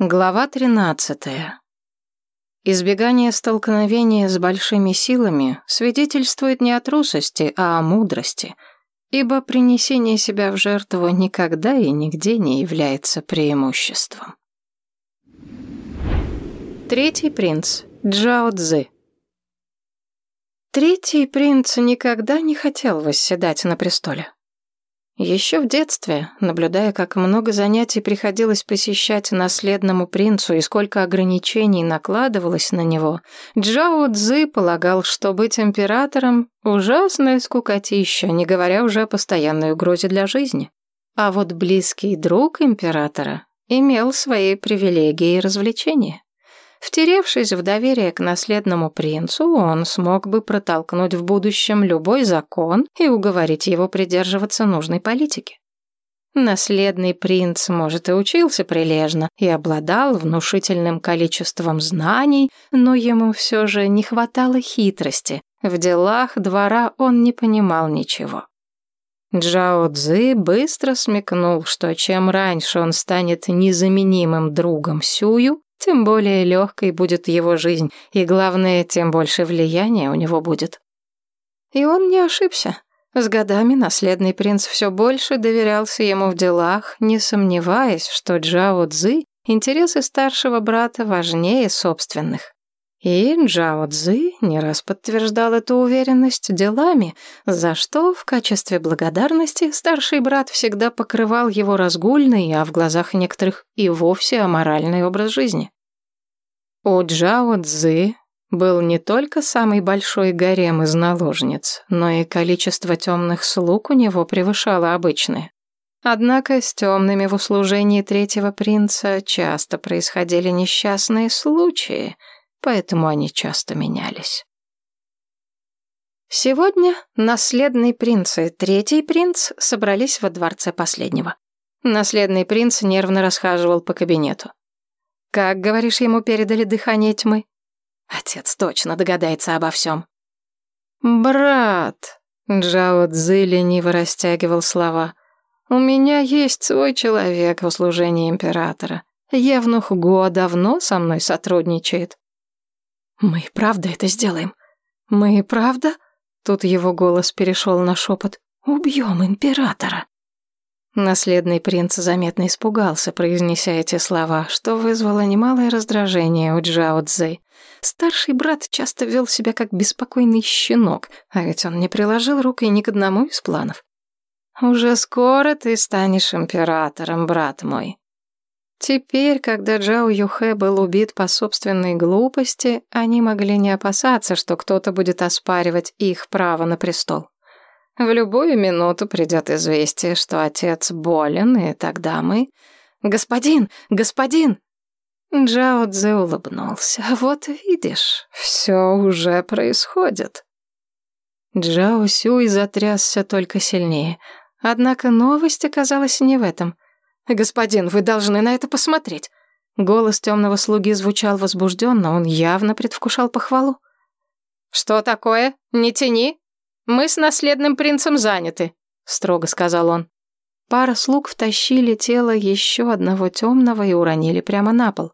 Глава 13. Избегание столкновения с большими силами свидетельствует не о трусости, а о мудрости, ибо принесение себя в жертву никогда и нигде не является преимуществом. Третий принц Джао Цзы Третий принц никогда не хотел восседать на престоле. Еще в детстве, наблюдая, как много занятий приходилось посещать наследному принцу и сколько ограничений накладывалось на него, Джао Цзы полагал, что быть императором – ужасная скукотища, не говоря уже о постоянной угрозе для жизни. А вот близкий друг императора имел свои привилегии и развлечения. Втеревшись в доверие к наследному принцу, он смог бы протолкнуть в будущем любой закон и уговорить его придерживаться нужной политики. Наследный принц, может, и учился прилежно и обладал внушительным количеством знаний, но ему все же не хватало хитрости. В делах двора он не понимал ничего. Джао Цзы быстро смекнул, что чем раньше он станет незаменимым другом Сюю, тем более легкой будет его жизнь, и, главное, тем больше влияния у него будет. И он не ошибся. С годами наследный принц все больше доверялся ему в делах, не сомневаясь, что Джао Цзы интересы старшего брата важнее собственных. И Джао Цзы не раз подтверждал эту уверенность делами, за что в качестве благодарности старший брат всегда покрывал его разгульный, а в глазах некоторых и вовсе аморальный образ жизни. У Джао Цзы был не только самый большой гарем из наложниц, но и количество темных слуг у него превышало обычное. Однако с темными в услужении третьего принца часто происходили несчастные случаи — поэтому они часто менялись. Сегодня наследный принц и третий принц собрались во дворце последнего. Наследный принц нервно расхаживал по кабинету. «Как, говоришь, ему передали дыхание тьмы?» Отец точно догадается обо всем. «Брат», — Джао Цзы лениво растягивал слова, «у меня есть свой человек в услужении императора. Евнух Го давно со мной сотрудничает. «Мы правда это сделаем? Мы правда?» Тут его голос перешел на шепот. «Убьем императора!» Наследный принц заметно испугался, произнеся эти слова, что вызвало немалое раздражение у Джао Цзэй. Старший брат часто вел себя как беспокойный щенок, а ведь он не приложил рук и ни к одному из планов. «Уже скоро ты станешь императором, брат мой», Теперь, когда Джао Юхэ был убит по собственной глупости, они могли не опасаться, что кто-то будет оспаривать их право на престол. В любую минуту придет известие, что отец болен, и тогда мы... «Господин! Господин!» Джао Цзэ улыбнулся. «Вот видишь, все уже происходит». Джао Сюй затрясся только сильнее. Однако новость оказалась не в этом. «Господин, вы должны на это посмотреть». Голос темного слуги звучал возбужденно, он явно предвкушал похвалу. «Что такое? Не тяни. Мы с наследным принцем заняты», — строго сказал он. Пара слуг втащили тело еще одного темного и уронили прямо на пол.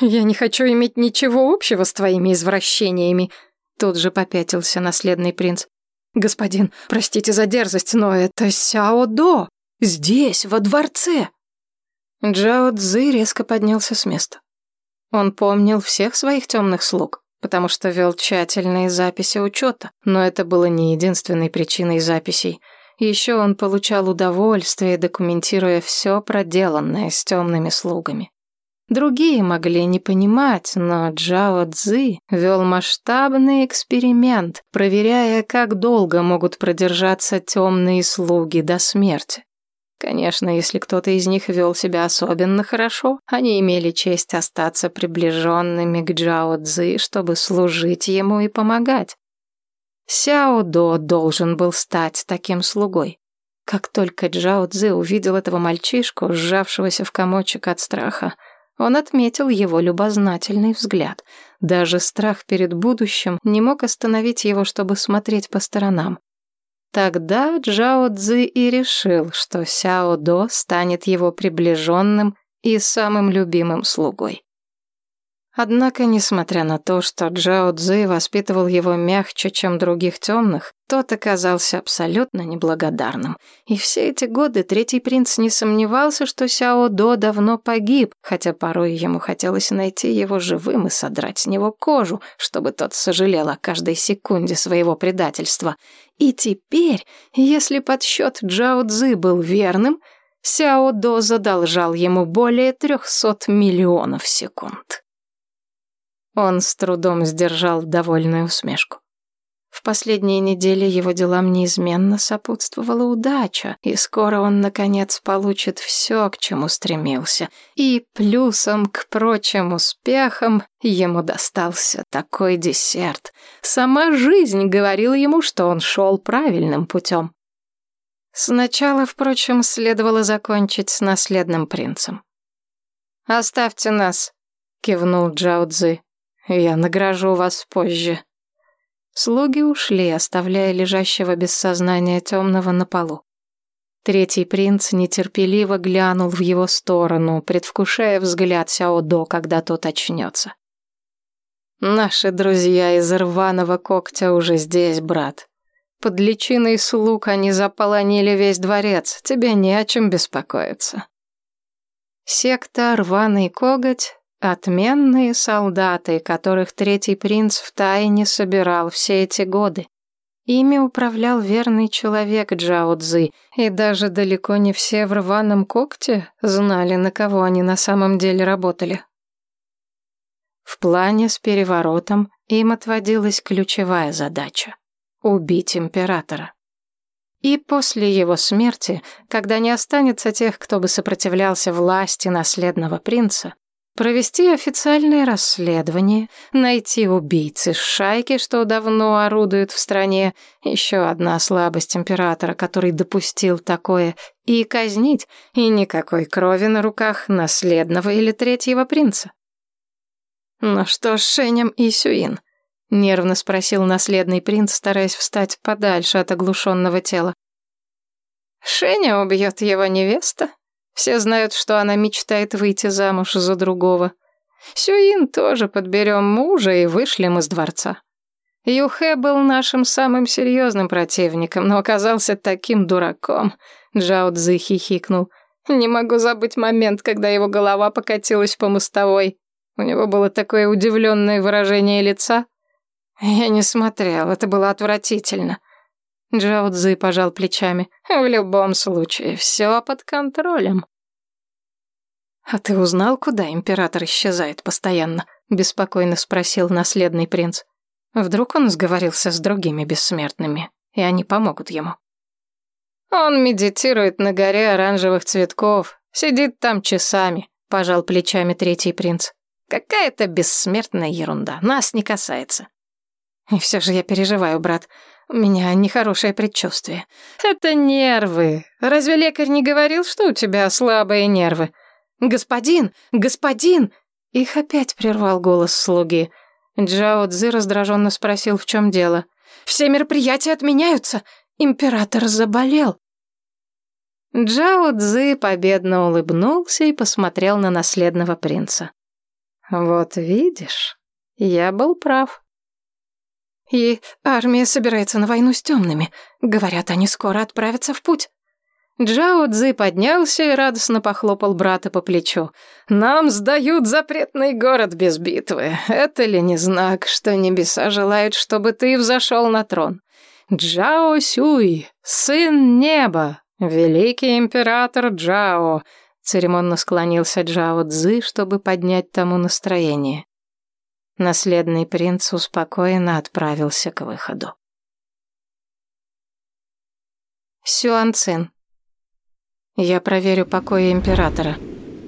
«Я не хочу иметь ничего общего с твоими извращениями», — тут же попятился наследный принц. «Господин, простите за дерзость, но это Сяо До, здесь, во дворце». Джао Цзы резко поднялся с места. Он помнил всех своих темных слуг, потому что вел тщательные записи учета, но это было не единственной причиной записей. Еще он получал удовольствие, документируя все проделанное с темными слугами. Другие могли не понимать, но Джао Цзы вел масштабный эксперимент, проверяя, как долго могут продержаться темные слуги до смерти. Конечно, если кто-то из них вел себя особенно хорошо, они имели честь остаться приближенными к Джао Цзы, чтобы служить ему и помогать. Сяо До должен был стать таким слугой. Как только Джао Цзы увидел этого мальчишку, сжавшегося в комочек от страха, он отметил его любознательный взгляд. Даже страх перед будущим не мог остановить его, чтобы смотреть по сторонам. Тогда Джао Цзы и решил, что Сяо До станет его приближенным и самым любимым слугой. Однако, несмотря на то, что Джао Цзи воспитывал его мягче, чем других темных, тот оказался абсолютно неблагодарным. И все эти годы третий принц не сомневался, что Сяо До давно погиб, хотя порой ему хотелось найти его живым и содрать с него кожу, чтобы тот сожалел о каждой секунде своего предательства. И теперь, если подсчет Джао Цзи был верным, Сяо До задолжал ему более трехсот миллионов секунд. Он с трудом сдержал довольную усмешку. В последние недели его делам неизменно сопутствовала удача, и скоро он, наконец, получит все, к чему стремился. И плюсом к прочим успехам ему достался такой десерт. Сама жизнь говорила ему, что он шел правильным путем. Сначала, впрочем, следовало закончить с наследным принцем. «Оставьте нас», — кивнул Джао Цзи. Я награжу вас позже». Слуги ушли, оставляя лежащего без сознания темного на полу. Третий принц нетерпеливо глянул в его сторону, предвкушая взгляд Сяодо, когда тот очнется. «Наши друзья из рваного когтя уже здесь, брат. Под личиной слуг они заполонили весь дворец, тебе не о чем беспокоиться». Секта «Рваный коготь» Отменные солдаты, которых третий принц втайне собирал все эти годы. Ими управлял верный человек Джао Цзы, и даже далеко не все в рваном когте знали, на кого они на самом деле работали. В плане с переворотом им отводилась ключевая задача — убить императора. И после его смерти, когда не останется тех, кто бы сопротивлялся власти наследного принца, Провести официальное расследование, найти убийцы шайки, что давно орудуют в стране, еще одна слабость императора, который допустил такое, и казнить, и никакой крови на руках наследного или третьего принца. «Ну что с Шенем и Сюин?» — нервно спросил наследный принц, стараясь встать подальше от оглушенного тела. «Шеня убьет его невеста?» Все знают, что она мечтает выйти замуж за другого. Сюин тоже подберем мужа и вышлем из дворца. Юхэ был нашим самым серьезным противником, но оказался таким дураком. Джао Цзы хихикнул. Не могу забыть момент, когда его голова покатилась по мостовой. У него было такое удивленное выражение лица. Я не смотрел, это было отвратительно. Джао пожал плечами. В любом случае, все под контролем. «А ты узнал, куда император исчезает постоянно?» — беспокойно спросил наследный принц. Вдруг он сговорился с другими бессмертными, и они помогут ему. «Он медитирует на горе оранжевых цветков, сидит там часами», — пожал плечами третий принц. «Какая-то бессмертная ерунда, нас не касается». «И все же я переживаю, брат. У меня нехорошее предчувствие. Это нервы. Разве лекарь не говорил, что у тебя слабые нервы? Господин, господин! Их опять прервал голос слуги. Джао Цзы раздраженно спросил, в чем дело. Все мероприятия отменяются. Император заболел. Джао Цзы победно улыбнулся и посмотрел на наследного принца. «Вот видишь, я был прав. И армия собирается на войну с темными. Говорят, они скоро отправятся в путь. Джао Цзи поднялся и радостно похлопал брата по плечу. «Нам сдают запретный город без битвы. Это ли не знак, что небеса желают, чтобы ты взошел на трон? Джао Сюй, сын неба, великий император Джао!» Церемонно склонился Джао Цзи, чтобы поднять тому настроение. Наследный принц успокоенно отправился к выходу. Сюан Цин. Я проверю покои императора.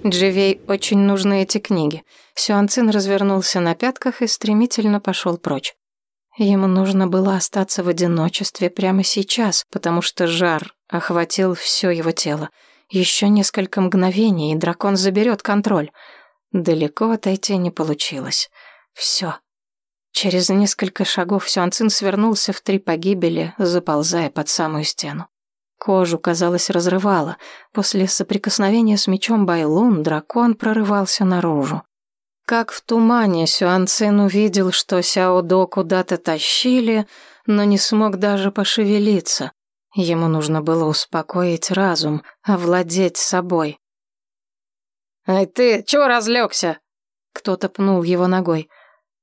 Дживей очень нужны эти книги. Сюан Цин развернулся на пятках и стремительно пошел прочь. Ему нужно было остаться в одиночестве прямо сейчас, потому что жар охватил все его тело. Еще несколько мгновений, и дракон заберет контроль. Далеко отойти не получилось. Все. Через несколько шагов Сюанцин свернулся в три погибели, заползая под самую стену. Кожу, казалось, разрывало. После соприкосновения с мечом Байлун дракон прорывался наружу. Как в тумане Сюан Цин увидел, что Сяо До куда-то тащили, но не смог даже пошевелиться. Ему нужно было успокоить разум, овладеть собой. «Эй ты, чего разлегся?» Кто-то пнул его ногой.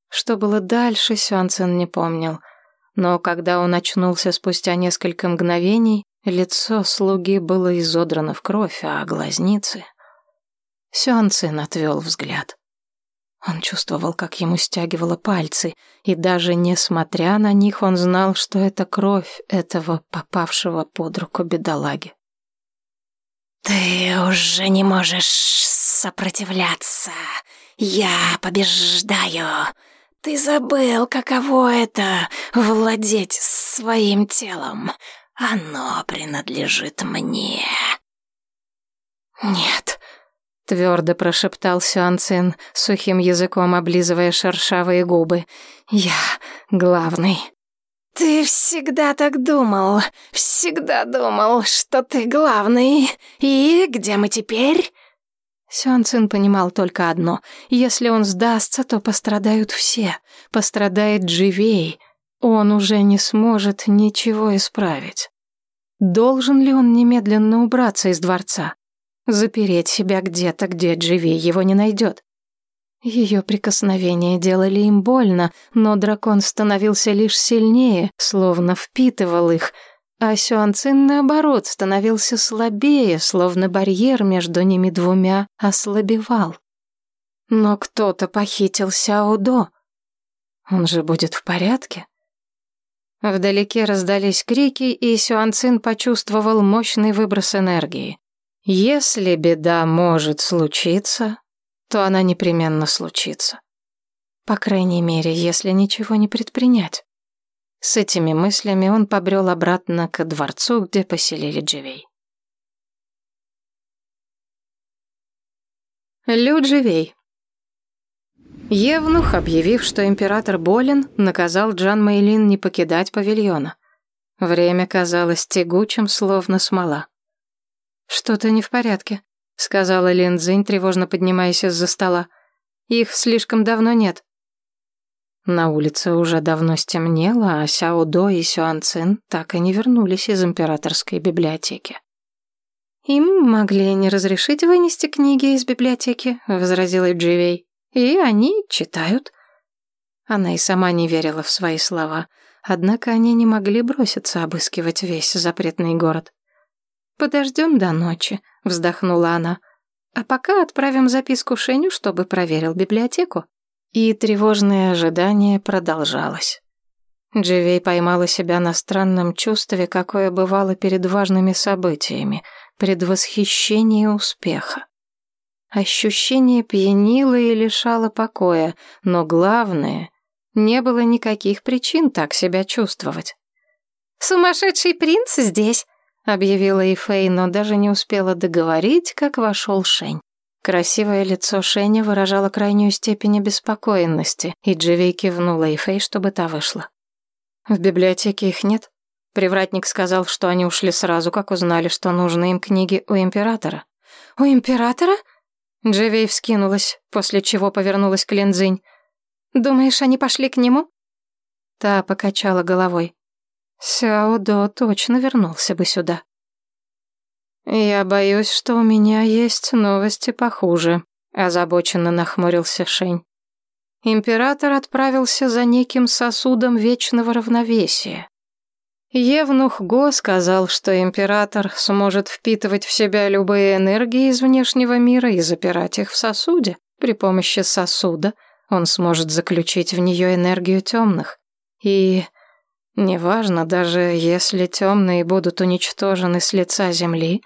Что было дальше, Сюан Цин не помнил. Но когда он очнулся спустя несколько мгновений, лицо слуги было изодрано в кровь, а глазницы... Сюан Цин отвел взгляд. Он чувствовал, как ему стягивало пальцы, и даже несмотря на них, он знал, что это кровь этого попавшего под руку бедолаги. «Ты уже не можешь сопротивляться. Я побеждаю. Ты забыл, каково это — владеть своим телом. Оно принадлежит мне». «Нет», Твердо прошептал Сюанцин, сухим языком облизывая шершавые губы. «Я главный». «Ты всегда так думал, всегда думал, что ты главный. И где мы теперь?» Сюанцин понимал только одно. Если он сдастся, то пострадают все. Пострадает Дживей. Он уже не сможет ничего исправить. Должен ли он немедленно убраться из дворца? Запереть себя где-то, где Дживи его не найдет. Ее прикосновения делали им больно, но дракон становился лишь сильнее, словно впитывал их, а Сюанцин, наоборот, становился слабее, словно барьер между ними двумя ослабевал. Но кто-то похитил Сяодо. Он же будет в порядке? Вдалеке раздались крики, и Сюанцин почувствовал мощный выброс энергии. Если беда может случиться, то она непременно случится. По крайней мере, если ничего не предпринять. С этими мыслями он побрел обратно к дворцу, где поселили Дживей. Лю Дживей. Евнух, объявив, что император болен, наказал Джан Мэйлин не покидать павильона. Время казалось тягучим, словно смола. «Что-то не в порядке», — сказала Лин тревожно поднимаясь из-за стола. «Их слишком давно нет». На улице уже давно стемнело, а Сяо До и Сюан Цин так и не вернулись из императорской библиотеки. «Им могли не разрешить вынести книги из библиотеки», — возразила Дживей. «И они читают». Она и сама не верила в свои слова, однако они не могли броситься обыскивать весь запретный город. «Подождем до ночи», — вздохнула она. «А пока отправим записку Шеню, чтобы проверил библиотеку». И тревожное ожидание продолжалось. Дживей поймала себя на странном чувстве, какое бывало перед важными событиями, предвосхищение успеха. Ощущение пьянило и лишало покоя, но главное, не было никаких причин так себя чувствовать. «Сумасшедший принц здесь!» объявила Ифей, но даже не успела договорить, как вошел Шень. Красивое лицо Шеня выражало крайнюю степень обеспокоенности, и Дживей кивнула Ифей, чтобы та вышла. В библиотеке их нет. Привратник сказал, что они ушли сразу, как узнали, что нужны им книги у императора. «У императора?» Дживей вскинулась, после чего повернулась к Линдзинь. «Думаешь, они пошли к нему?» Та покачала головой. Сяо До точно вернулся бы сюда. «Я боюсь, что у меня есть новости похуже», — озабоченно нахмурился Шень. Император отправился за неким сосудом вечного равновесия. Евнух Го сказал, что император сможет впитывать в себя любые энергии из внешнего мира и запирать их в сосуде. При помощи сосуда он сможет заключить в нее энергию темных. И Неважно, даже если темные будут уничтожены с лица земли,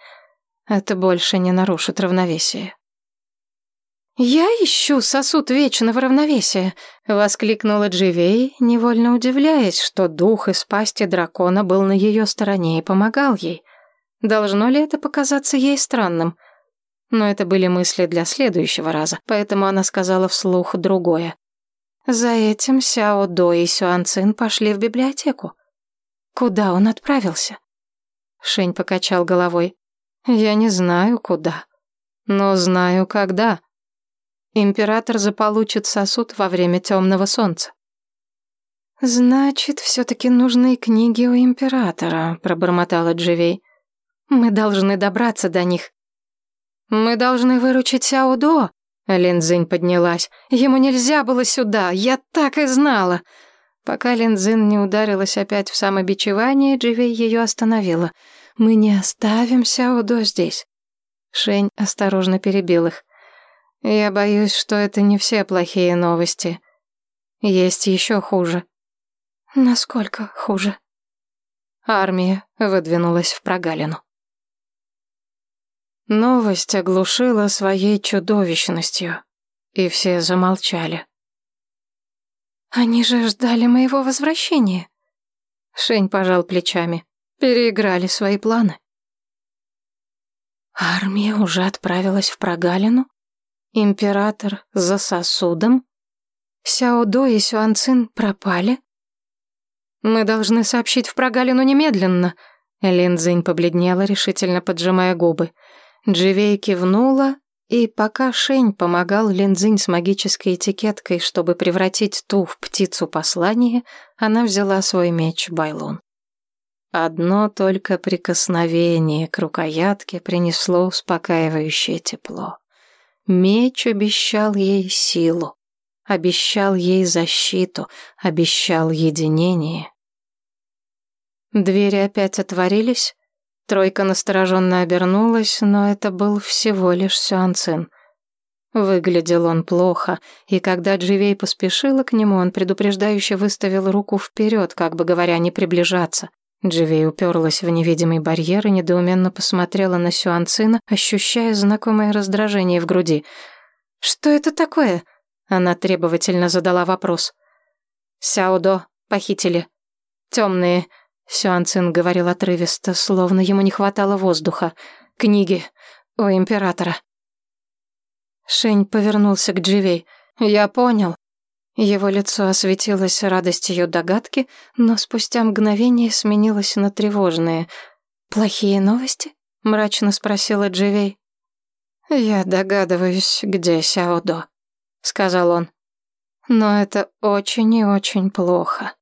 это больше не нарушит равновесие. «Я ищу сосуд вечного равновесия», — воскликнула Дживей, невольно удивляясь, что дух из пасти дракона был на ее стороне и помогал ей. Должно ли это показаться ей странным? Но это были мысли для следующего раза, поэтому она сказала вслух другое. За этим Сяо До и Сюан Цин пошли в библиотеку. Куда он отправился? Шень покачал головой. Я не знаю, куда, но знаю, когда. Император заполучит сосуд во время темного солнца. «Значит, все-таки нужны книги у императора», — пробормотала Дживей. «Мы должны добраться до них». «Мы должны выручить Сяодо», — Линдзинь поднялась. «Ему нельзя было сюда, я так и знала». Пока Линдзин не ударилась опять в самобичевание, Дживей ее остановила. «Мы не оставим Сяодо здесь». Шень осторожно перебил их. «Я боюсь, что это не все плохие новости. Есть еще хуже». Насколько хуже? Армия выдвинулась в прогалину. Новость оглушила своей чудовищностью, и все замолчали. «Они же ждали моего возвращения». Шень пожал плечами. Переиграли свои планы. Армия уже отправилась в прогалину? Император за сосудом? Сяодо и Сюанцин пропали? «Мы должны сообщить в прогалину немедленно», Линдзинь побледнела, решительно поджимая губы. Дживей кивнула, и пока Шень помогал Линдзинь с магической этикеткой, чтобы превратить ту в птицу послания, она взяла свой меч Байлун. Одно только прикосновение к рукоятке принесло успокаивающее тепло. Меч обещал ей силу, обещал ей защиту, обещал единение. Двери опять отворились. Тройка настороженно обернулась, но это был всего лишь Сюанцин. Выглядел он плохо, и когда Дживей поспешила к нему, он предупреждающе выставил руку вперед, как бы говоря, не приближаться. Дживей уперлась в невидимый барьер и недоуменно посмотрела на Сюанцина, ощущая знакомое раздражение в груди. «Что это такое?» Она требовательно задала вопрос. «Сяодо похитили. Темные. Сюан Цин говорил отрывисто, словно ему не хватало воздуха. «Книги у императора». Шень повернулся к Дживей. «Я понял». Его лицо осветилось радостью догадки, но спустя мгновение сменилось на тревожные. «Плохие новости?» — мрачно спросила Дживей. «Я догадываюсь, где Сяодо», — сказал он. «Но это очень и очень плохо».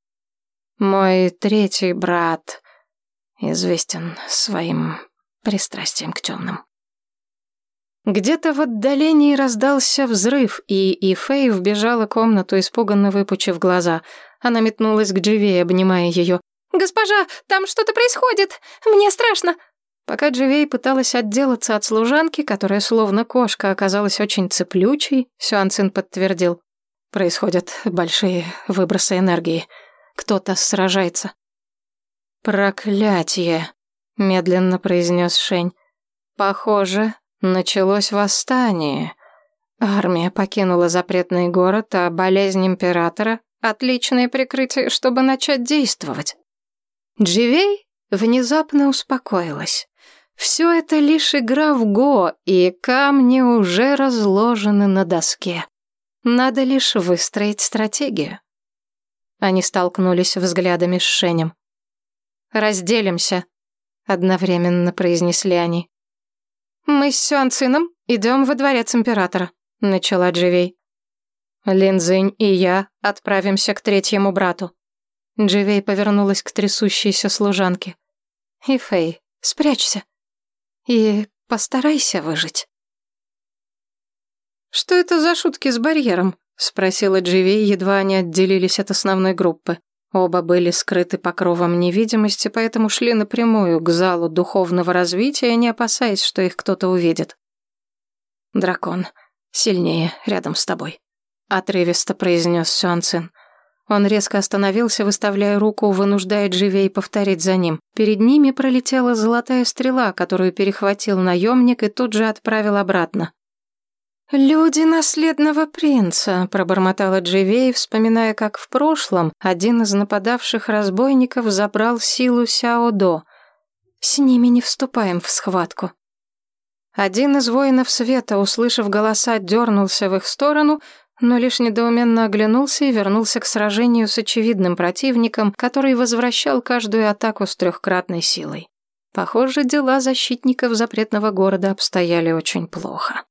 Мой третий брат известен своим пристрастием к темным. Где-то в отдалении раздался взрыв, и Ифей вбежала в комнату, испуганно выпучив глаза. Она метнулась к Дживей, обнимая ее. «Госпожа, там что-то происходит! Мне страшно!» Пока Дживей пыталась отделаться от служанки, которая словно кошка оказалась очень цеплючей, Сюанцин подтвердил. Происходят большие выбросы энергии. Кто-то сражается. «Проклятие!» — медленно произнес Шень. «Похоже, началось восстание. Армия покинула запретный город, а болезнь императора — отличное прикрытие, чтобы начать действовать». Дживей внезапно успокоилась. Все это лишь игра в го, и камни уже разложены на доске. Надо лишь выстроить стратегию. Они столкнулись взглядами с Шенем. «Разделимся», — одновременно произнесли они. «Мы с Сюанцином идем во дворец императора», — начала Дживей. «Линзинь и я отправимся к третьему брату». Дживей повернулась к трясущейся служанке. «И Фэй, спрячься. И постарайся выжить». «Что это за шутки с барьером?» Спросила Дживи, едва они отделились от основной группы. Оба были скрыты покровом невидимости, поэтому шли напрямую к залу духовного развития, не опасаясь, что их кто-то увидит. «Дракон, сильнее, рядом с тобой», — отрывисто произнес Сюанцин. Он резко остановился, выставляя руку, вынуждая Дживей повторить за ним. Перед ними пролетела золотая стрела, которую перехватил наемник и тут же отправил обратно. «Люди наследного принца», — пробормотала Дживей, вспоминая, как в прошлом один из нападавших разбойников забрал силу Сяодо. «С ними не вступаем в схватку». Один из воинов света, услышав голоса, дернулся в их сторону, но лишь недоуменно оглянулся и вернулся к сражению с очевидным противником, который возвращал каждую атаку с трехкратной силой. Похоже, дела защитников запретного города обстояли очень плохо.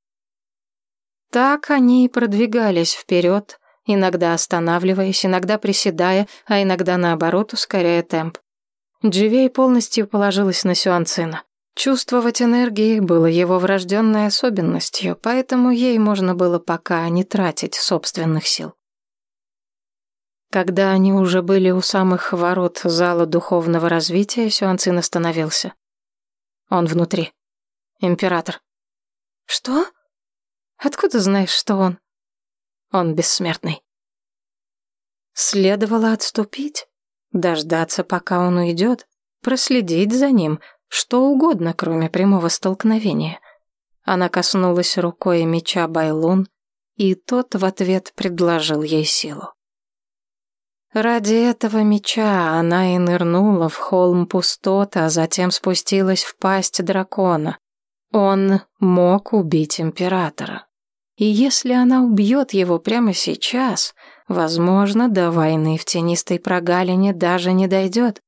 Так они и продвигались вперед, иногда останавливаясь, иногда приседая, а иногда, наоборот, ускоряя темп. Дживей полностью положилась на Сюанцина. Чувствовать энергии было его врожденной особенностью, поэтому ей можно было пока не тратить собственных сил. Когда они уже были у самых ворот зала духовного развития, Сюанцин остановился. Он внутри. Император. Что? Откуда знаешь, что он? Он бессмертный. Следовало отступить, дождаться, пока он уйдет, проследить за ним, что угодно, кроме прямого столкновения. Она коснулась рукой меча Байлун, и тот в ответ предложил ей силу. Ради этого меча она и нырнула в холм пустоты, а затем спустилась в пасть дракона. Он мог убить императора. И если она убьет его прямо сейчас, возможно, до войны в тенистой прогалине даже не дойдет.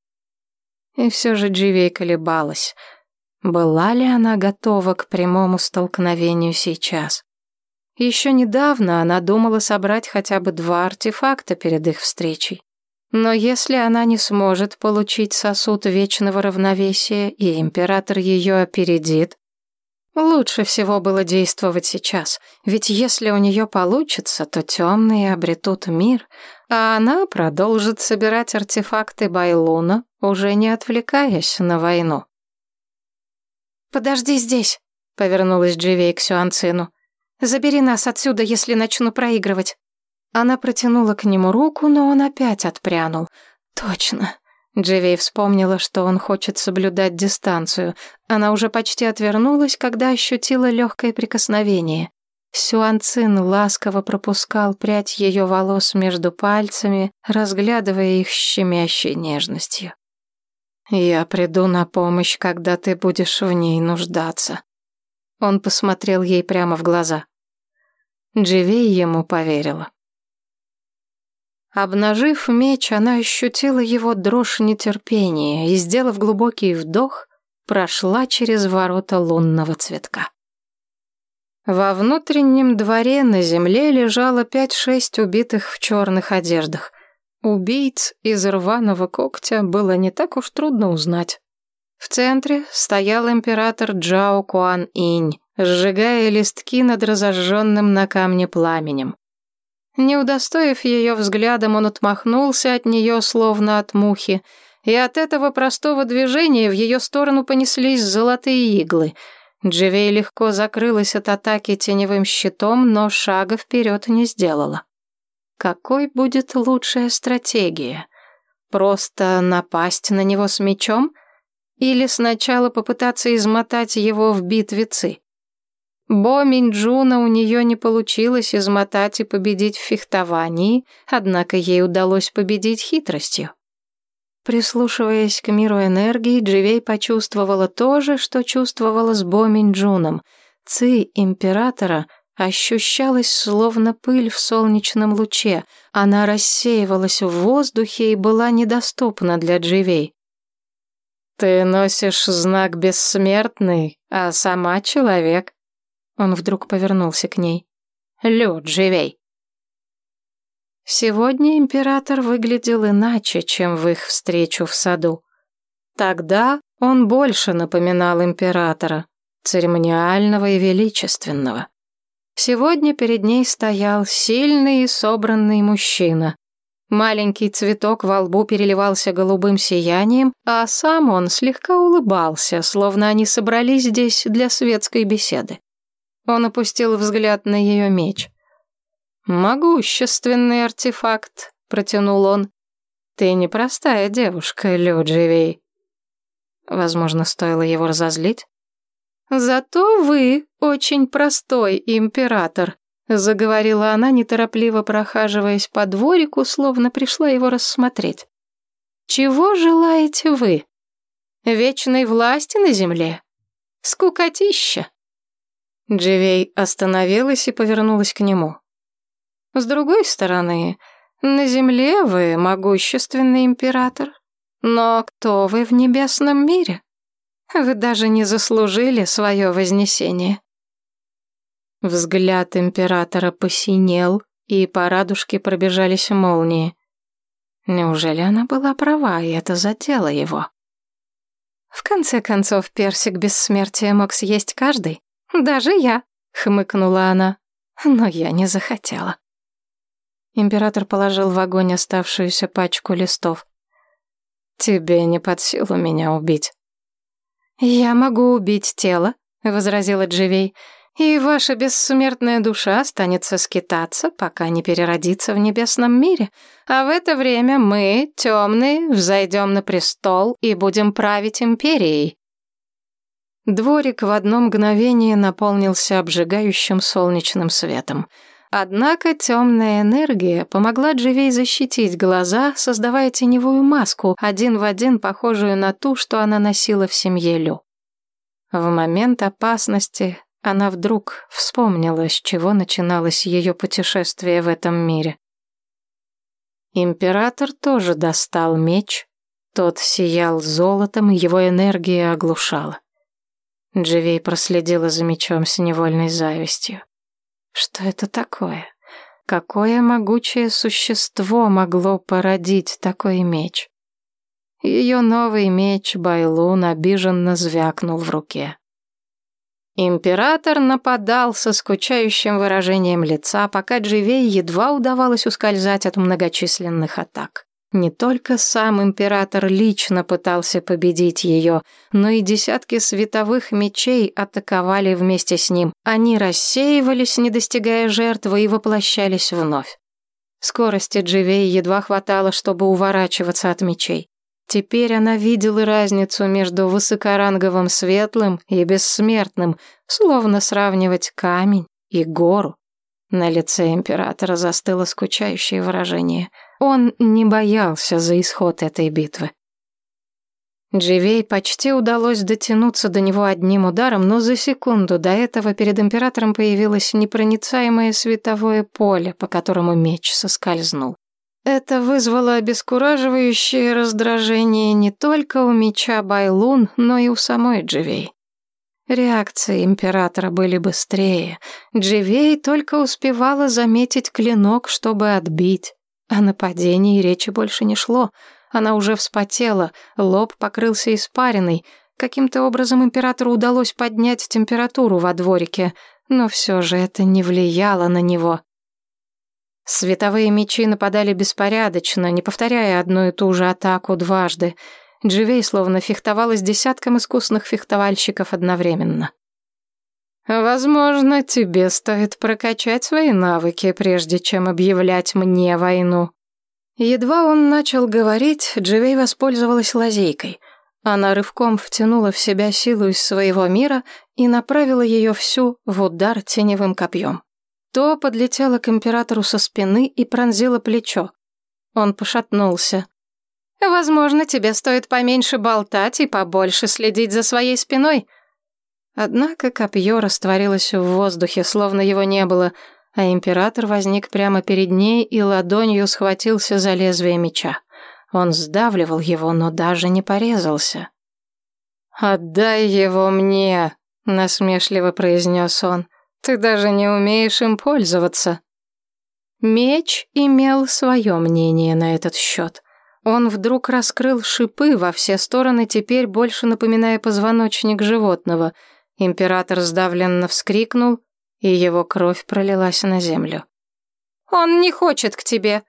И все же Дживей колебалась. Была ли она готова к прямому столкновению сейчас? Еще недавно она думала собрать хотя бы два артефакта перед их встречей. Но если она не сможет получить сосуд вечного равновесия, и император ее опередит, лучше всего было действовать сейчас, ведь если у нее получится, то темные обретут мир, а она продолжит собирать артефакты Байлуна, уже не отвлекаясь на войну. «Подожди здесь», — повернулась Дживей к Сюанцину. Забери нас отсюда, если начну проигрывать». Она протянула к нему руку, но он опять отпрянул. «Точно». Дживей вспомнила, что он хочет соблюдать дистанцию. Она уже почти отвернулась, когда ощутила легкое прикосновение. Сюанцин ласково пропускал прядь ее волос между пальцами, разглядывая их щемящей нежностью. «Я приду на помощь, когда ты будешь в ней нуждаться». Он посмотрел ей прямо в глаза. Дживей ему поверила. Обнажив меч, она ощутила его дрожь нетерпения и, сделав глубокий вдох, прошла через ворота лунного цветка. Во внутреннем дворе на земле лежало пять-шесть убитых в черных одеждах. Убийц из рваного когтя было не так уж трудно узнать. В центре стоял император Джао Куан Инь, сжигая листки над разожженным на камне пламенем. Не удостоив ее взглядом, он отмахнулся от нее, словно от мухи, и от этого простого движения в ее сторону понеслись золотые иглы. Дживей легко закрылась от атаки теневым щитом, но шага вперед не сделала. Какой будет лучшая стратегия? Просто напасть на него с мечом? Или сначала попытаться измотать его в битве Ци? Бо Минджуна у нее не получилось измотать и победить в фехтовании, однако ей удалось победить хитростью. Прислушиваясь к миру энергии, Дживей почувствовала то же, что чувствовала с Бо Минджуном. Ци императора ощущалась словно пыль в солнечном луче. Она рассеивалась в воздухе и была недоступна для Дживей. «Ты носишь знак бессмертный, а сама человек», он вдруг повернулся к ней. «Люд, живей!» Сегодня император выглядел иначе, чем в их встречу в саду. Тогда он больше напоминал императора, церемониального и величественного. Сегодня перед ней стоял сильный и собранный мужчина. Маленький цветок во лбу переливался голубым сиянием, а сам он слегка улыбался, словно они собрались здесь для светской беседы. Он опустил взгляд на ее меч. «Могущественный артефакт», — протянул он. «Ты непростая девушка, Людживей». Возможно, стоило его разозлить. «Зато вы очень простой император», — заговорила она, неторопливо прохаживаясь по дворику, словно пришла его рассмотреть. «Чего желаете вы? Вечной власти на земле? Скукотища?» Дживей остановилась и повернулась к нему. «С другой стороны, на земле вы могущественный император, но кто вы в небесном мире? Вы даже не заслужили свое вознесение. Взгляд императора посинел, и по радужке пробежались молнии. Неужели она была права, и это задело его? В конце концов, персик бессмертия мог съесть каждый. Даже я, хмыкнула она. Но я не захотела. Император положил в огонь оставшуюся пачку листов. «Тебе не под силу меня убить». «Я могу убить тело», — возразила Дживей и ваша бессмертная душа останется скитаться, пока не переродится в небесном мире. А в это время мы, темные, взойдем на престол и будем править империей». Дворик в одно мгновение наполнился обжигающим солнечным светом. Однако темная энергия помогла Дживей защитить глаза, создавая теневую маску, один в один похожую на ту, что она носила в семье Лю. В момент опасности она вдруг вспомнила, с чего начиналось ее путешествие в этом мире. Император тоже достал меч. Тот сиял золотом, и его энергия оглушала. Дживей проследила за мечом с невольной завистью. Что это такое? Какое могучее существо могло породить такой меч? Ее новый меч Байлун обиженно звякнул в руке. Император нападал со скучающим выражением лица, пока Дживей едва удавалось ускользать от многочисленных атак. Не только сам император лично пытался победить ее, но и десятки световых мечей атаковали вместе с ним. Они рассеивались, не достигая жертвы, и воплощались вновь. Скорости Дживей едва хватало, чтобы уворачиваться от мечей. Теперь она видела разницу между высокоранговым светлым и бессмертным, словно сравнивать камень и гору. На лице императора застыло скучающее выражение. Он не боялся за исход этой битвы. Дживей почти удалось дотянуться до него одним ударом, но за секунду до этого перед императором появилось непроницаемое световое поле, по которому меч соскользнул. Это вызвало обескураживающее раздражение не только у меча Байлун, но и у самой Дживей. Реакции императора были быстрее. Дживей только успевала заметить клинок, чтобы отбить. О нападении речи больше не шло. Она уже вспотела, лоб покрылся испариной. Каким-то образом императору удалось поднять температуру во дворике, но все же это не влияло на него. Световые мечи нападали беспорядочно, не повторяя одну и ту же атаку дважды. Дживей словно фехтовала с десятком искусных фехтовальщиков одновременно. «Возможно, тебе стоит прокачать свои навыки, прежде чем объявлять мне войну». Едва он начал говорить, Дживей воспользовалась лазейкой. Она рывком втянула в себя силу из своего мира и направила ее всю в удар теневым копьем. То подлетела к императору со спины и пронзила плечо. Он пошатнулся. «Возможно, тебе стоит поменьше болтать и побольше следить за своей спиной». Однако копье растворилось в воздухе, словно его не было, а император возник прямо перед ней и ладонью схватился за лезвие меча. Он сдавливал его, но даже не порезался. «Отдай его мне», — насмешливо произнес он. Ты даже не умеешь им пользоваться». Меч имел свое мнение на этот счет. Он вдруг раскрыл шипы во все стороны, теперь больше напоминая позвоночник животного. Император сдавленно вскрикнул, и его кровь пролилась на землю. «Он не хочет к тебе!»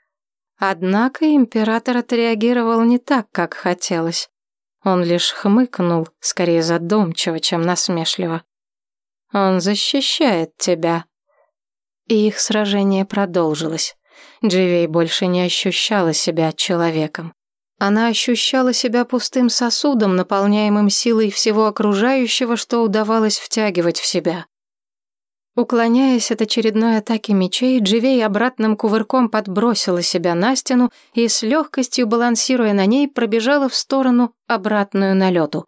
Однако император отреагировал не так, как хотелось. Он лишь хмыкнул, скорее задумчиво, чем насмешливо. Он защищает тебя». И их сражение продолжилось. Дживей больше не ощущала себя человеком. Она ощущала себя пустым сосудом, наполняемым силой всего окружающего, что удавалось втягивать в себя. Уклоняясь от очередной атаки мечей, Дживей обратным кувырком подбросила себя на стену и с легкостью, балансируя на ней, пробежала в сторону, обратную налету.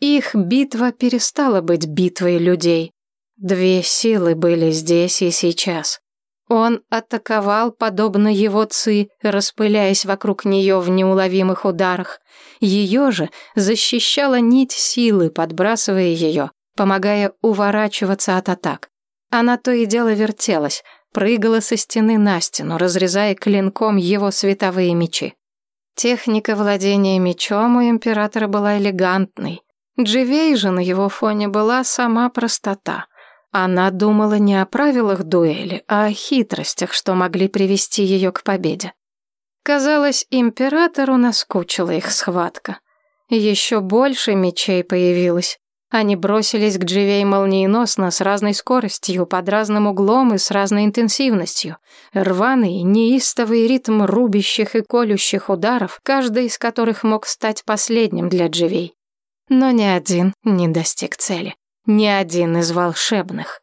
Их битва перестала быть битвой людей. Две силы были здесь и сейчас. Он атаковал, подобно его ци, распыляясь вокруг нее в неуловимых ударах. Ее же защищала нить силы, подбрасывая ее, помогая уворачиваться от атак. Она то и дело вертелась, прыгала со стены на стену, разрезая клинком его световые мечи. Техника владения мечом у императора была элегантной. Дживей же на его фоне была сама простота. Она думала не о правилах дуэли, а о хитростях, что могли привести ее к победе. Казалось, императору наскучила их схватка. Еще больше мечей появилось. Они бросились к Дживей молниеносно, с разной скоростью, под разным углом и с разной интенсивностью. Рваный, неистовый ритм рубящих и колющих ударов, каждый из которых мог стать последним для Дживей. Но ни один не достиг цели. Ни один из волшебных.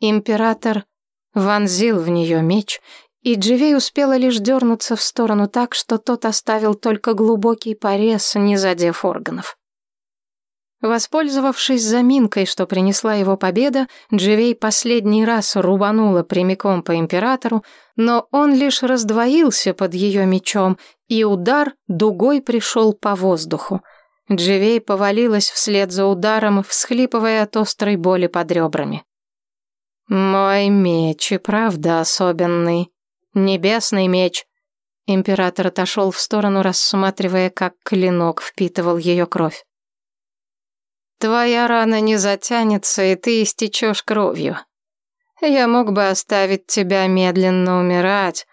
Император вонзил в нее меч, и Дживей успела лишь дернуться в сторону так, что тот оставил только глубокий порез, не задев органов. Воспользовавшись заминкой, что принесла его победа, Дживей последний раз рубанула прямиком по императору, но он лишь раздвоился под ее мечом, и удар дугой пришел по воздуху. Дживей повалилась вслед за ударом, всхлипывая от острой боли под ребрами. «Мой меч и правда особенный. Небесный меч». Император отошел в сторону, рассматривая, как клинок впитывал ее кровь. Твоя рана не затянется, и ты истечешь кровью. Я мог бы оставить тебя медленно умирать,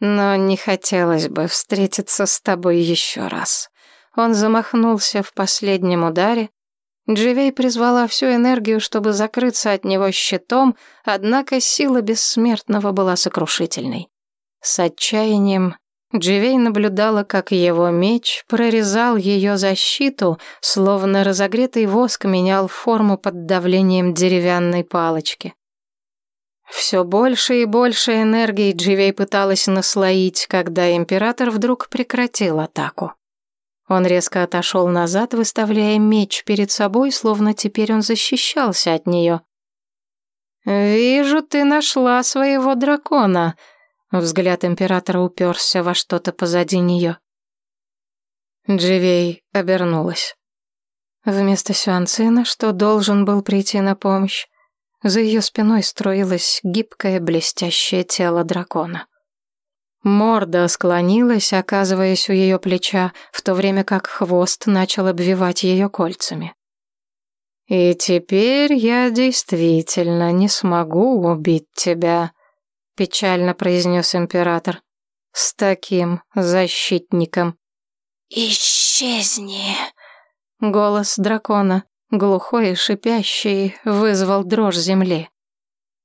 но не хотелось бы встретиться с тобой еще раз. Он замахнулся в последнем ударе. Дживей призвала всю энергию, чтобы закрыться от него щитом, однако сила бессмертного была сокрушительной. С отчаянием Дживей наблюдала, как его меч прорезал ее защиту, словно разогретый воск менял форму под давлением деревянной палочки. Все больше и больше энергии Дживей пыталась наслоить, когда император вдруг прекратил атаку. Он резко отошел назад, выставляя меч перед собой, словно теперь он защищался от нее. «Вижу, ты нашла своего дракона», Взгляд императора уперся во что-то позади нее. Дживей обернулась. Вместо Сюанцина, что должен был прийти на помощь, за ее спиной строилось гибкое блестящее тело дракона. Морда склонилась, оказываясь у ее плеча, в то время как хвост начал обвивать ее кольцами. «И теперь я действительно не смогу убить тебя», печально произнес император. С таким защитником. Исчезни. Голос дракона, глухой и шипящий, вызвал дрожь земли.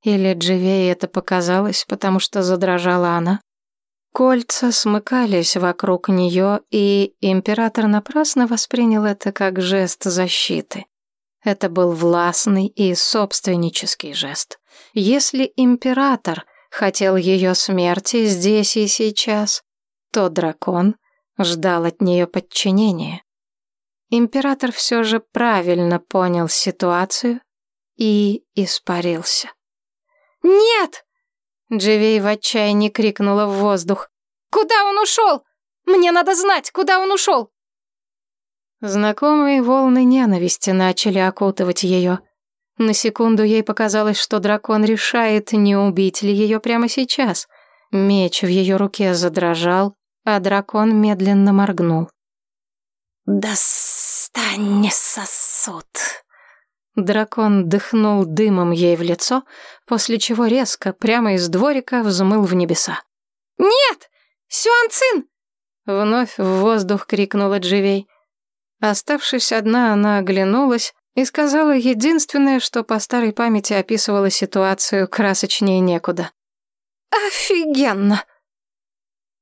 Или Дживей это показалось, потому что задрожала она? Кольца смыкались вокруг нее, и император напрасно воспринял это как жест защиты. Это был властный и собственнический жест. Если император хотел ее смерти здесь и сейчас, то дракон ждал от нее подчинения. Император все же правильно понял ситуацию и испарился. «Нет!» Дживей в отчаянии крикнула в воздух. «Куда он ушел? Мне надо знать, куда он ушел!» Знакомые волны ненависти начали окутывать ее. На секунду ей показалось, что дракон решает, не убить ли ее прямо сейчас. Меч в ее руке задрожал, а дракон медленно моргнул. «Достань сосуд!» Дракон дыхнул дымом ей в лицо, после чего резко, прямо из дворика, взмыл в небеса. «Нет! Сюанцин!» Вновь в воздух крикнула Дживей. Оставшись одна, она оглянулась, и сказала единственное, что по старой памяти описывала ситуацию красочнее некуда. «Офигенно!»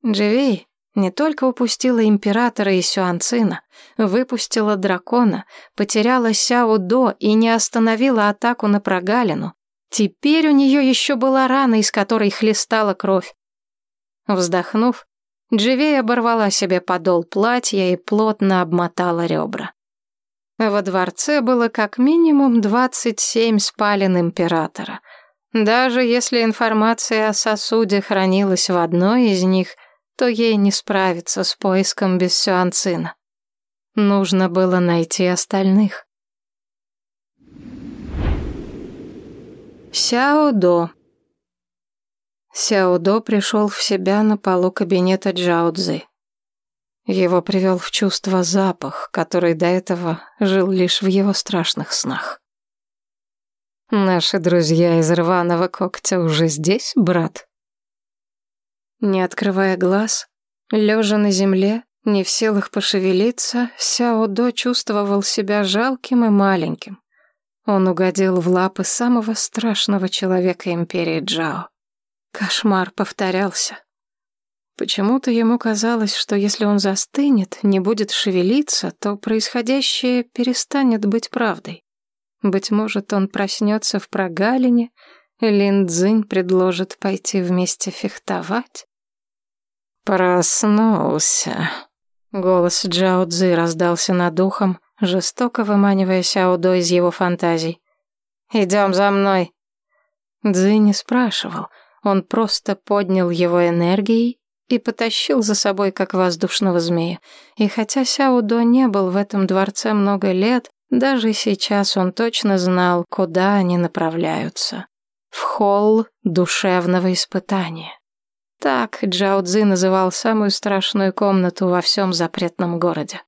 Дживей не только упустила императора и Сюанцина, выпустила дракона, потеряла Сяо До и не остановила атаку на прогалину. Теперь у нее еще была рана, из которой хлестала кровь. Вздохнув, Дживей оборвала себе подол платья и плотно обмотала ребра. Во дворце было как минимум двадцать семь спален императора. Даже если информация о сосуде хранилась в одной из них, то ей не справиться с поиском без сюанцина. Нужно было найти остальных. Сяо До Сяо До пришел в себя на полу кабинета Джао Цзы. Его привел в чувство запах, который до этого жил лишь в его страшных снах. «Наши друзья из рваного когтя уже здесь, брат?» Не открывая глаз, лежа на земле, не в силах пошевелиться, Сяо До чувствовал себя жалким и маленьким. Он угодил в лапы самого страшного человека Империи Джао. Кошмар повторялся. Почему-то ему казалось, что если он застынет, не будет шевелиться, то происходящее перестанет быть правдой. Быть может, он проснется в прогалине, Лин Цзинь предложит пойти вместе фехтовать. «Проснулся», — голос Джао Цзы раздался над ухом, жестоко выманивая Сяо До из его фантазий. «Идем за мной». Цзы не спрашивал — он просто поднял его энергией и потащил за собой, как воздушного змея. И хотя Сяо До не был в этом дворце много лет, даже сейчас он точно знал, куда они направляются. В холл душевного испытания. Так Джао Цзи называл самую страшную комнату во всем запретном городе.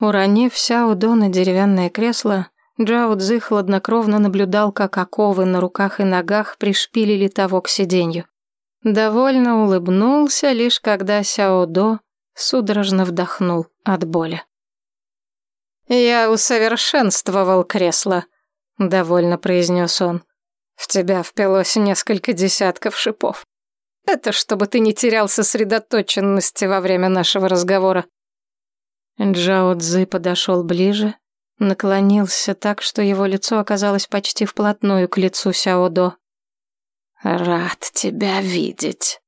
Уронив Сяо До на деревянное кресло, Джао Цзы хладнокровно наблюдал, как оковы на руках и ногах пришпилили того к сиденью. Довольно улыбнулся, лишь когда Сяо До судорожно вдохнул от боли. «Я усовершенствовал кресло», — довольно произнес он. «В тебя впилось несколько десятков шипов. Это чтобы ты не терял сосредоточенности во время нашего разговора». Джао Цзы подошел ближе, Наклонился так, что его лицо оказалось почти вплотную к лицу Сяодо. «Рад тебя видеть».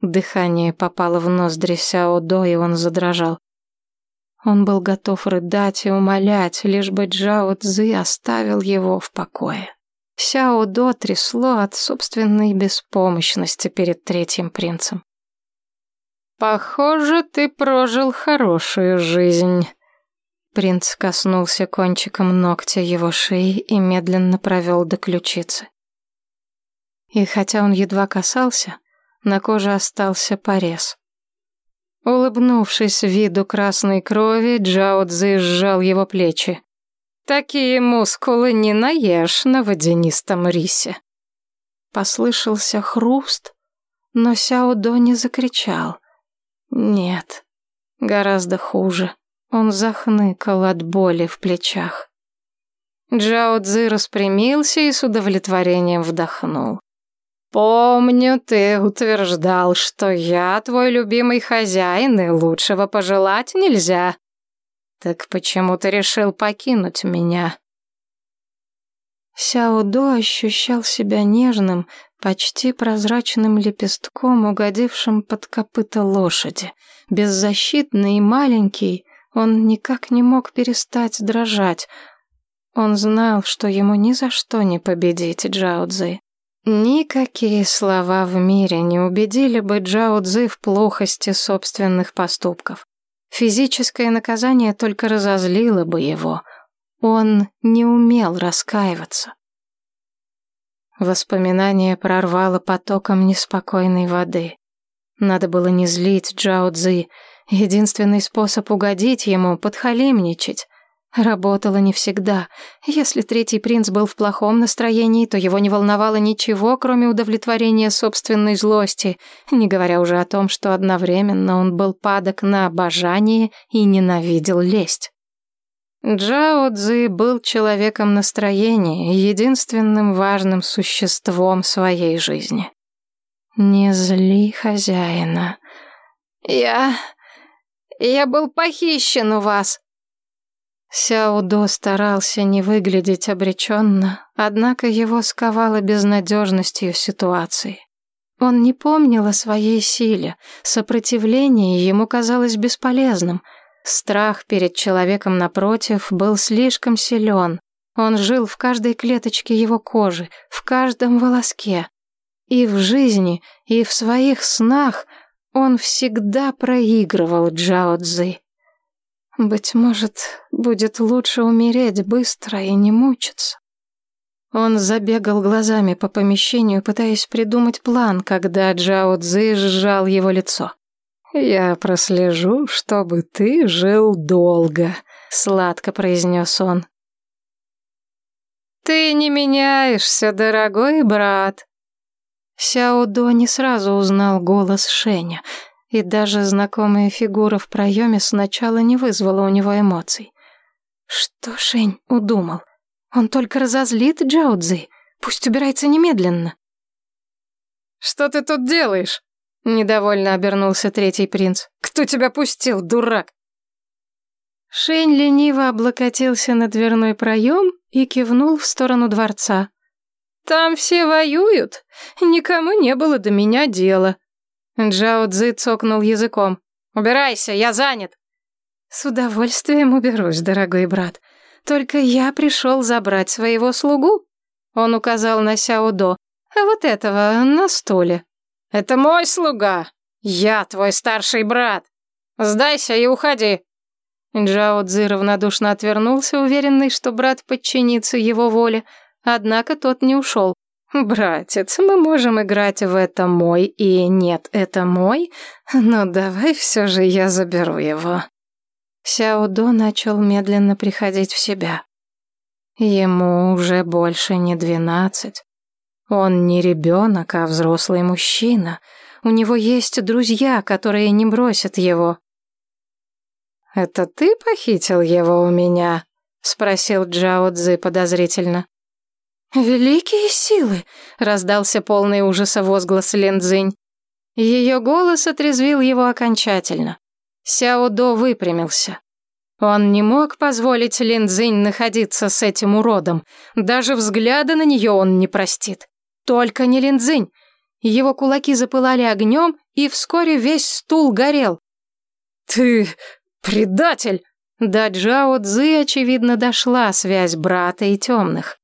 Дыхание попало в ноздри Сяодо, и он задрожал. Он был готов рыдать и умолять, лишь бы Джао Цзы оставил его в покое. Сяо До трясло от собственной беспомощности перед третьим принцем. «Похоже, ты прожил хорошую жизнь», Принц коснулся кончиком ногтя его шеи и медленно провел до ключицы. И хотя он едва касался, на коже остался порез. Улыбнувшись виду красной крови, Джао Цзи сжал его плечи. «Такие мускулы не наешь на водянистом рисе». Послышался хруст, но Сяо До не закричал. «Нет, гораздо хуже». Он захныкал от боли в плечах. Джао Цзи распрямился и с удовлетворением вдохнул. «Помню, ты утверждал, что я твой любимый хозяин, и лучшего пожелать нельзя. Так почему ты решил покинуть меня?» Сяо До ощущал себя нежным, почти прозрачным лепестком, угодившим под копыта лошади, беззащитный и маленький, он никак не мог перестать дрожать. Он знал, что ему ни за что не победить Джао. Никакие слова в мире не убедили бы Джао в плохости собственных поступков. Физическое наказание только разозлило бы его. Он не умел раскаиваться. Воспоминание прорвало потоком неспокойной воды. Надо было не злить Джао Цзи, Единственный способ угодить ему — подхалимничать. Работало не всегда. Если третий принц был в плохом настроении, то его не волновало ничего, кроме удовлетворения собственной злости, не говоря уже о том, что одновременно он был падок на обожание и ненавидел лесть. Джао Цзи был человеком настроения, единственным важным существом своей жизни. «Не зли хозяина. Я...» Я был похищен у вас». Сяудо старался не выглядеть обреченно, однако его сковало безнадежностью ситуации. Он не помнил о своей силе, сопротивление ему казалось бесполезным. Страх перед человеком напротив был слишком силен. Он жил в каждой клеточке его кожи, в каждом волоске. И в жизни, и в своих снах он всегда проигрывал Джао Цзи. Быть может, будет лучше умереть быстро и не мучиться. Он забегал глазами по помещению, пытаясь придумать план, когда Джао Цзи сжал его лицо. «Я прослежу, чтобы ты жил долго», — сладко произнес он. «Ты не меняешься, дорогой брат». Сяо До не сразу узнал голос Шеня, и даже знакомая фигура в проеме сначала не вызвала у него эмоций. Что Шень удумал? Он только разозлит Джао Цзи. Пусть убирается немедленно. «Что ты тут делаешь?» Недовольно обернулся третий принц. «Кто тебя пустил, дурак?» Шень лениво облокотился на дверной проем и кивнул в сторону дворца. «Там все воюют. Никому не было до меня дела». Джао Цзи цокнул языком. «Убирайся, я занят». «С удовольствием уберусь, дорогой брат. Только я пришел забрать своего слугу». Он указал на Сяо До. «А вот этого, на стуле». «Это мой слуга. Я твой старший брат. Сдайся и уходи». Джао Цзи равнодушно отвернулся, уверенный, что брат подчинится его воле, однако тот не ушел. «Братец, мы можем играть в «это мой» и «нет, это мой», но давай все же я заберу его». Сяо До начал медленно приходить в себя. Ему уже больше не двенадцать. Он не ребенок, а взрослый мужчина. У него есть друзья, которые не бросят его. «Это ты похитил его у меня?» — спросил Джао Цзы подозрительно. «Великие силы!» — раздался полный ужаса возглас Лин Цзинь. Ее голос отрезвил его окончательно. Сяо До выпрямился. Он не мог позволить Лин Цзинь находиться с этим уродом. Даже взгляда на нее он не простит. Только не Линдзинь. Его кулаки запылали огнем, и вскоре весь стул горел. «Ты предатель!» До Джао Цзы, очевидно, дошла связь брата и темных.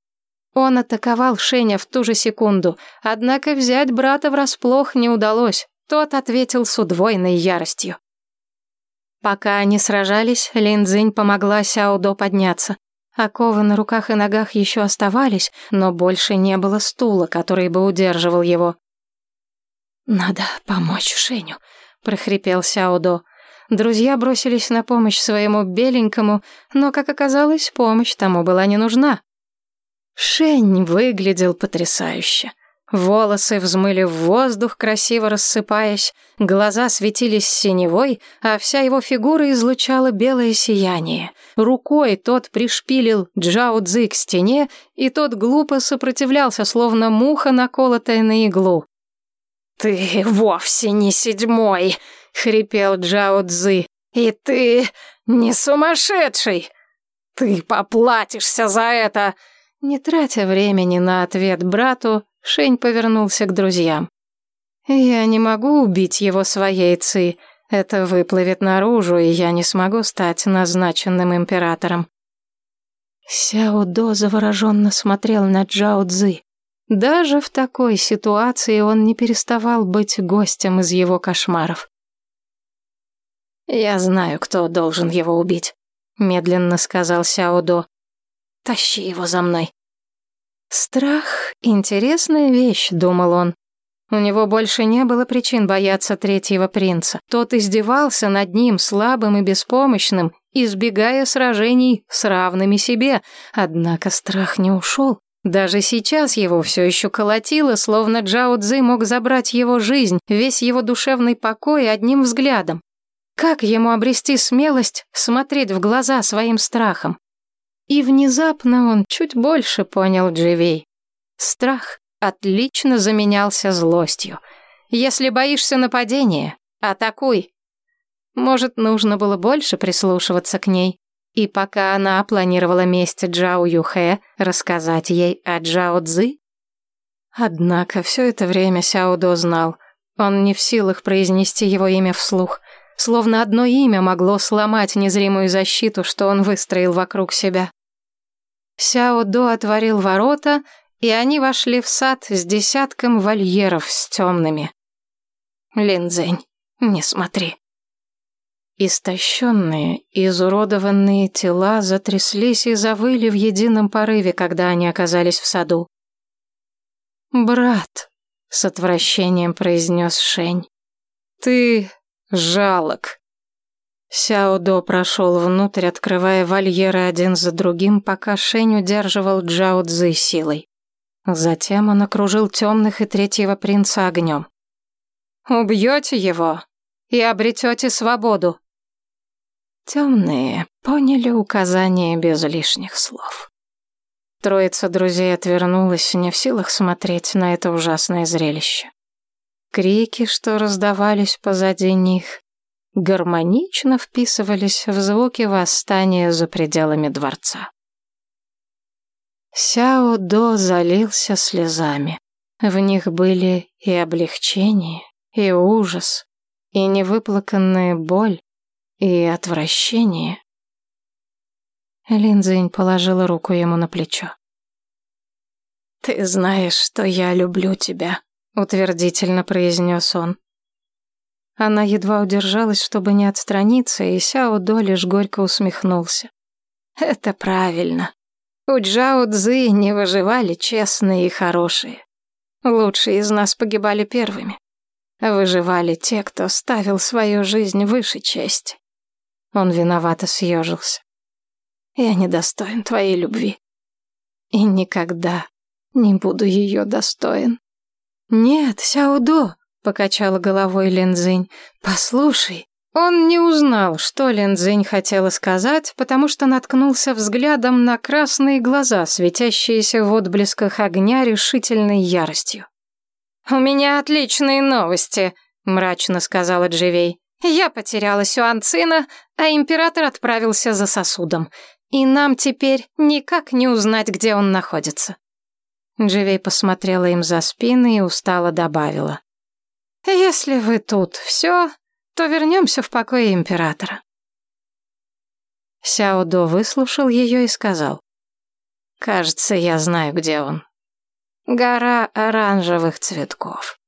Он атаковал Шеня в ту же секунду, однако взять брата врасплох не удалось. Тот ответил с удвоенной яростью. Пока они сражались, Лин Цзинь помогла Сяо До подняться. Оковы на руках и ногах еще оставались, но больше не было стула, который бы удерживал его. «Надо помочь Шеню», — прохрипел Сяодо. Друзья бросились на помощь своему беленькому, но, как оказалось, помощь тому была не нужна. Шень выглядел потрясающе. Волосы взмыли в воздух, красиво рассыпаясь, глаза светились синевой, а вся его фигура излучала белое сияние. Рукой тот пришпилил Джао Цзи к стене, и тот глупо сопротивлялся, словно муха, наколотая на иглу. «Ты вовсе не седьмой!» — хрипел Джао Цзи. «И ты не сумасшедший! Ты поплатишься за это!» Не тратя времени на ответ брату, Шень повернулся к друзьям. «Я не могу убить его своей ци. Это выплывет наружу, и я не смогу стать назначенным императором». Сяо До завороженно смотрел на Джао Цзы. Даже в такой ситуации он не переставал быть гостем из его кошмаров. «Я знаю, кто должен его убить», — медленно сказал Сяо До. «Тащи его за мной». Страх — интересная вещь, думал он. У него больше не было причин бояться третьего принца. Тот издевался над ним, слабым и беспомощным, избегая сражений с равными себе. Однако страх не ушел. Даже сейчас его все еще колотило, словно Джао Цзы мог забрать его жизнь, весь его душевный покой одним взглядом. Как ему обрести смелость смотреть в глаза своим страхом? И внезапно он чуть больше понял Дживей. Страх отлично заменялся злостью. Если боишься нападения, атакуй. Может, нужно было больше прислушиваться к ней. И пока она планировала месть Джао Юхэ, рассказать ей о Джао Цзы? Однако все это время Сяо До знал. Он не в силах произнести его имя вслух. Словно одно имя могло сломать незримую защиту, что он выстроил вокруг себя. Сяо До отворил ворота, и они вошли в сад с десятком вольеров с темными. Линдзень, не смотри. Истощенные, изуродованные тела затряслись и завыли в едином порыве, когда они оказались в саду. «Брат», — с отвращением произнес Шень, — «ты жалок». Сяо До прошел внутрь, открывая вольеры один за другим, пока Шень удерживал Джао Цзы силой. Затем он окружил темных и третьего принца огнем. «Убьете его и обретете свободу». Темные поняли указание без лишних слов. Троица друзей отвернулась, не в силах смотреть на это ужасное зрелище. Крики, что раздавались позади них, гармонично вписывались в звуки восстания за пределами дворца. Сяо До залился слезами. В них были и облегчение, и ужас, и невыплаканная боль, и отвращение. Линдзинь положила руку ему на плечо. «Ты знаешь, что я люблю тебя», — утвердительно произнес он. Она едва удержалась, чтобы не отстраниться, и Сяо До лишь горько усмехнулся. «Это правильно. У Джао Цзы не выживали честные и хорошие. Лучшие из нас погибали первыми. Выживали те, кто ставил свою жизнь выше чести. Он виновато съежился. Я недостоин твоей любви. И никогда не буду ее достоин. Нет, Сяудо, покачала головой Линзинь. Послушай, он не узнал, что Линзинь хотела сказать, потому что наткнулся взглядом на красные глаза, светящиеся в отблесках огня решительной яростью. «У меня отличные новости», — мрачно сказала Дживей. «Я потеряла Сюанцина, а император отправился за сосудом. И нам теперь никак не узнать, где он находится». Дживей посмотрела им за спины и устало добавила. «Если вы тут все, то вернемся в покое императора». Сяо До выслушал ее и сказал. «Кажется, я знаю, где он. Гора оранжевых цветков.